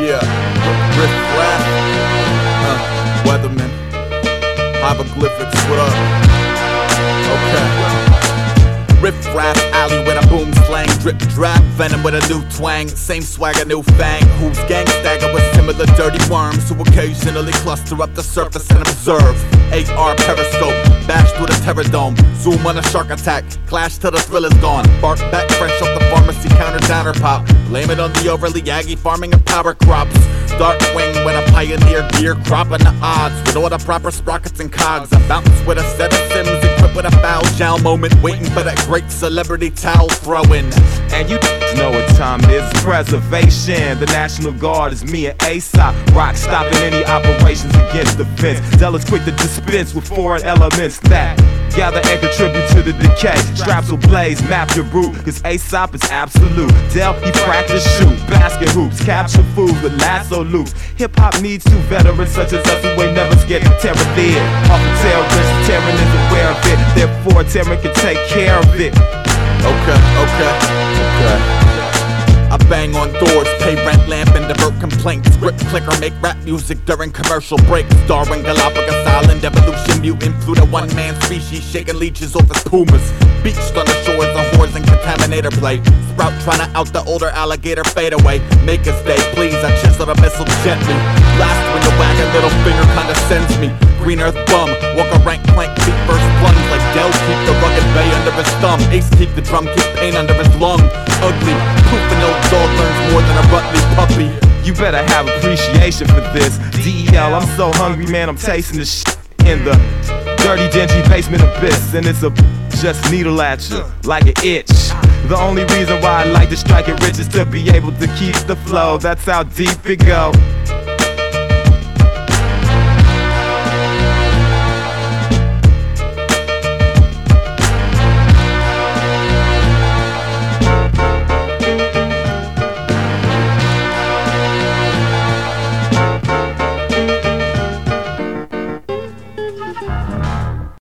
Yeah, riff rap, uh, Weathermen, hieroglyphics, what up? Okay. Riff rap alley with a boom slang, drip drap, venom with a new twang, same swagger, new fang. Who's gang stagger with similar dirty worms who occasionally cluster up the surface and observe. AR periscope, terror dome, zoom on a shark attack, clash till the thrill is gone. Bark back fresh off the pharmacy counter downer pop, blame it on the overly aggy farming of power crops. Dark wing when a pioneer gear cropping the odds with all the proper sprockets and cogs. I bounce with a set of sims equipped with a foul jowl moment, waiting for that great celebrity towel throwing. And you know what time it is. Preservation. The National Guard is me and Aesop. Rock stopping any operations against the fence. Della's quick to dispense with foreign elements that gather and contribute to the decay. Straps will blaze, map your route, cause Aesop is absolute. Del, he practice shoot, basket hoops, capture food with lasso loops. Hip hop needs two veterans such as us who ain't never scared tear it in. Off a terrorist, Terran is aware of it. Therefore, Terran can take care of it. Okay, okay, okay. I bang on doors, pay rent, lamp, and divert complaints. Grip clicker, make rap music during commercial breaks. Starring Galapagos Island, evolution mutant, flew the one man species, shaking leeches off his pumas. Beached on the shores of whores and contaminator play. Sprout trying to out the older alligator fade away. Make a stay, please. I chisel the missile gently. Blast when the wagon, little finger kinda sends me. Green earth bum, walk a rank plank, feet first plunge like Del. Keep the rugged bay under his thumb. Ace keep the drum, keep pain under his lung. Ugly, pooping old dog learns more than a Rutley puppy. You better have appreciation for this. DEL, I'm so hungry, man, I'm tasting the shit in the dirty, dingy basement abyss. And it's a just needle at you like an itch. The only reason why I like to strike it rich is to be able to keep the flow. That's how deep it go.